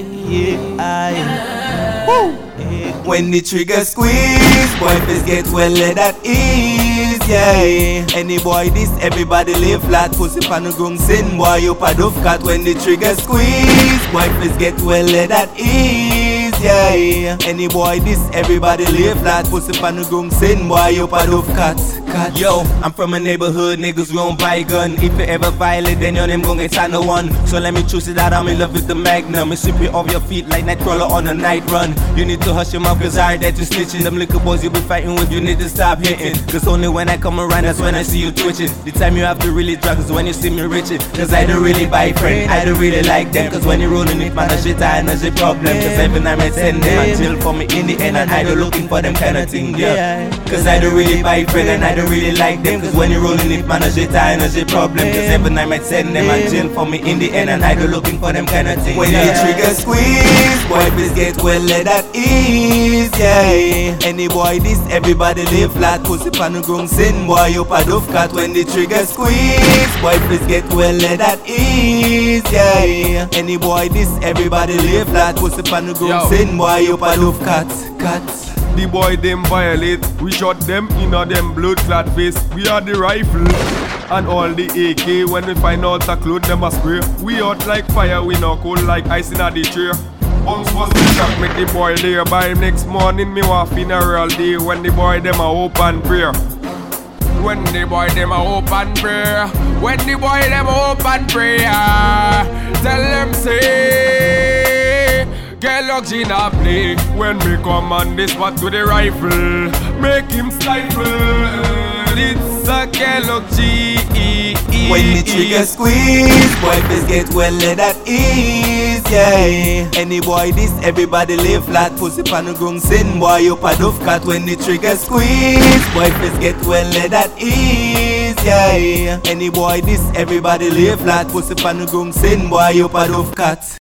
yeah. When the trigger squeeze, boy face get well let that ease, yeah. Any boy this, everybody live flat. Pussy pan groom sin, boy you pad cat. When the trigger squeeze, boy face get well let that ease yeah. Any boy this, everybody lay flat, pussy pan the groom sin, boy you a dove cat. cat. Yo, I'm from a neighborhood, niggas we won't buy gun. If you ever violate, then your name gon' get signed no one. So let me choose it out, I'm in love with the magnum. It's sweep you off your feet like Nightcrawler on a night run. You need to hush your mouth, cause I heard that you snitching. Them little boys you be fighting with, you need to stop hitting. Cause only when I come around, that's when I see you twitching. The time you have to really drag is when you see me reaching. Cause I don't really buy friend, I don't really like them. Cause when you're rolling it, man, that shit I know the problem. Cause every time I send them, I chill for me in the end, and I don't looking for them kind of thing, yeah. Cause I don't really buy friend, and I don't really like them. Cause when you rolling it, man, that shit I the problem. Cause every night I send them, I chill for me in the end, and I don't looking for them kind of thing. When the trigger squeeze, boy, please get well, let that ease, yeah. Any boy this, everybody live flat, pussy pan groom sin, boy, you a dove cat. When the trigger squeeze, boy, please get well, let that ease, yeah. Any boy this, everybody live flat, pussy pan Yo. sin, boy, you a dove cat, cat. The boy them violate, we shot them in a them blood clad face. We are the rifle and all the AK. When we find out a cloth, them a spray. We out like fire, we not cold like ice in a the tree. Bumps was the shock, make the boy there. By him next morning, me want funeral day. When the boy them a open prayer. When the boy them a open prayer. When the boy them a open prayer. Tell them say. Get luck in a play when me come on this spot to the rifle. Make him stifle. It's a Kellogg G. When the trigger squeeze, boy face get well let that ease, yeah. Any boy this, everybody lay flat, pussy pan groom sin, boy you a dove cat. When the trigger squeeze, boy face get well let that ease, yeah. Any boy this, everybody lay flat, pussy pan groom sin, boy you a dove cat.